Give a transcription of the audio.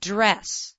dress.